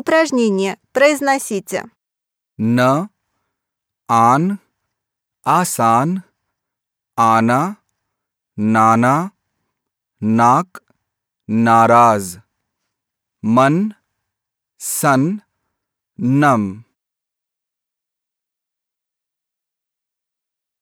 Упражнение. Произносите. Н, ан, асан, ана, нана, нак, нараз, ман, сан, нам.